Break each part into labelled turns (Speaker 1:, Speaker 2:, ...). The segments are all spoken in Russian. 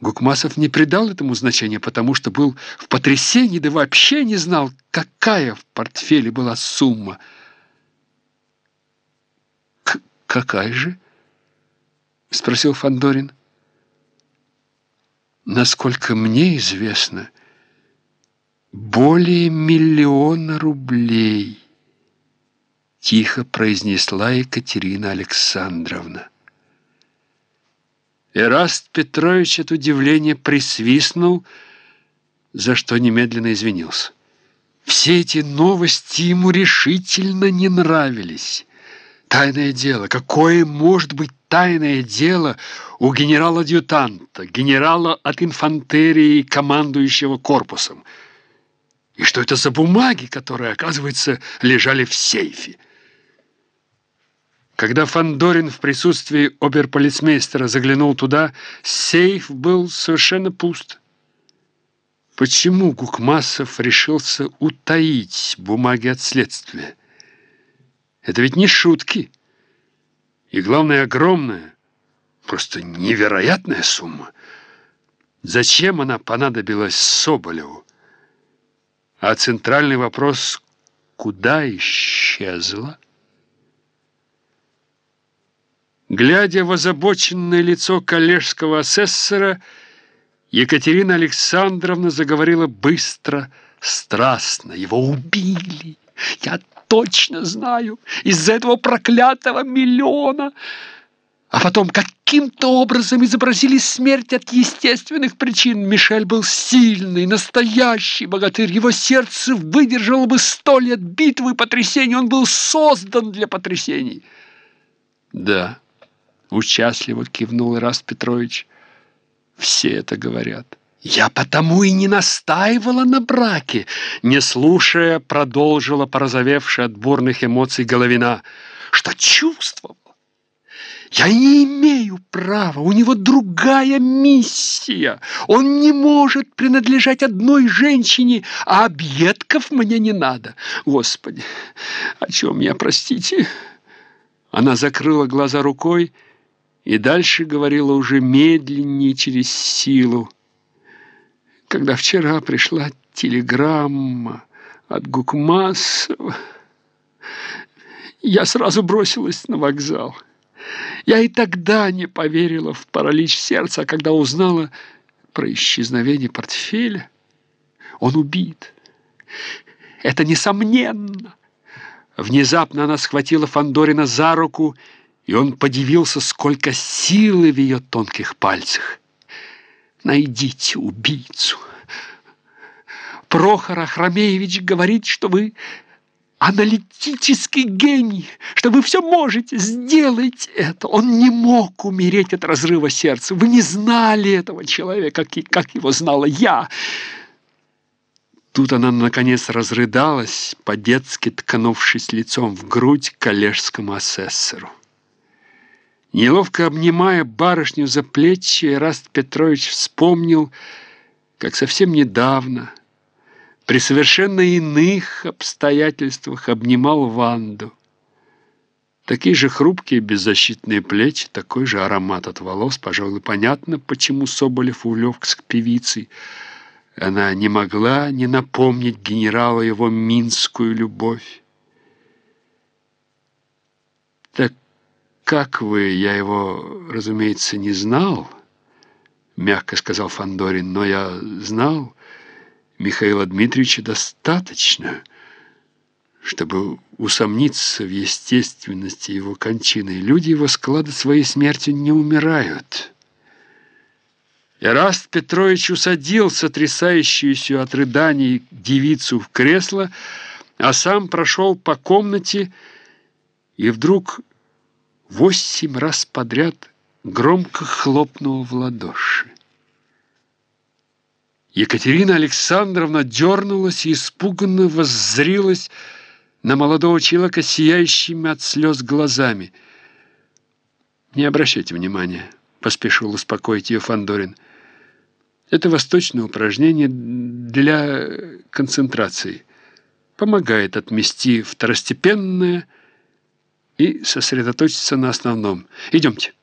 Speaker 1: Гукмасов не придал этому значения, потому что был в потрясении, да вообще не знал, какая в портфеле была сумма. К «Какая же?» — спросил Фандорин. «Насколько мне известно, более миллиона рублей», — тихо произнесла Екатерина Александровна. Эраст Петрович от удивления присвистнул, за что немедленно извинился. Все эти новости ему решительно не нравились. Тайное дело. Какое может быть тайное дело у генерала-адъютанта, генерала от инфантерии, командующего корпусом? И что это за бумаги, которые, оказывается, лежали в сейфе? Когда Фандорин в присутствии оберполицмейстера заглянул туда, сейф был совершенно пуст. Почему Гукмасов решился утаить бумаги от следствия? Это ведь не шутки. И главное, огромная, просто невероятная сумма. Зачем она понадобилась Соболеву? А центральный вопрос — куда исчезла? Глядя в озабоченное лицо коллежского асессора, Екатерина Александровна заговорила быстро, страстно. Его убили. Я точно знаю. Из-за этого проклятого миллиона. А потом каким-то образом изобразили смерть от естественных причин. Мишель был сильный, настоящий богатырь. Его сердце выдержало бы сто лет битвы и потрясений. Он был создан для потрясений. Да. Участливо кивнул Ираст Петрович. Все это говорят. Я потому и не настаивала на браке, не слушая, продолжила порозовевшая от бурных эмоций Головина, что чувствовала. Я не имею права, у него другая миссия. Он не может принадлежать одной женщине, а объедков мне не надо. Господи, о чем я, простите? Она закрыла глаза рукой, и дальше говорила уже медленнее через силу. Когда вчера пришла телеграмма от Гукмасова, я сразу бросилась на вокзал. Я и тогда не поверила в паралич сердца, а когда узнала про исчезновение портфеля. Он убит. Это несомненно. Внезапно она схватила Фандорина за руку и он подивился, сколько силы в ее тонких пальцах. Найдите убийцу. Прохор Ахрамеевич говорит, что вы аналитический гений, что вы все можете, сделать это. Он не мог умереть от разрыва сердца. Вы не знали этого человека, как его знала я. Тут она, наконец, разрыдалась, по-детски ткнувшись лицом в грудь коллежскому асессору. Неловко обнимая барышню за плечи, Раст Петрович вспомнил, как совсем недавно, при совершенно иных обстоятельствах обнимал Ванду. Такие же хрупкие беззащитные плечи, такой же аромат от волос. Пожалуй, понятно, почему Соболев увлекся к певице. Она не могла не напомнить генералу его минскую любовь. Так как вы, я его, разумеется, не знал, мягко сказал Фандорин, но я знал Михаила Дмитриевича достаточно, чтобы усомниться в естественности его кончины. Люди его склада своей смертью не умирают. Эраст Петрович усадил сотрясающуюся от рыданий девицу в кресло, а сам прошел по комнате и вдруг восемь раз подряд громко хлопнул в ладоши. Екатерина Александровна дернулась и испуганно воззрилась на молодого человека сияющими от слез глазами. «Не обращайте внимания», — поспешил успокоить ее Фандорин. «Это восточное упражнение для концентрации. Помогает отмести второстепенное — и сосредоточиться на основном. Идемте.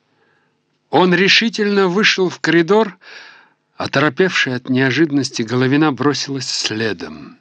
Speaker 1: Он решительно вышел в коридор, Оторопевшая от неожиданности, Головина бросилась следом.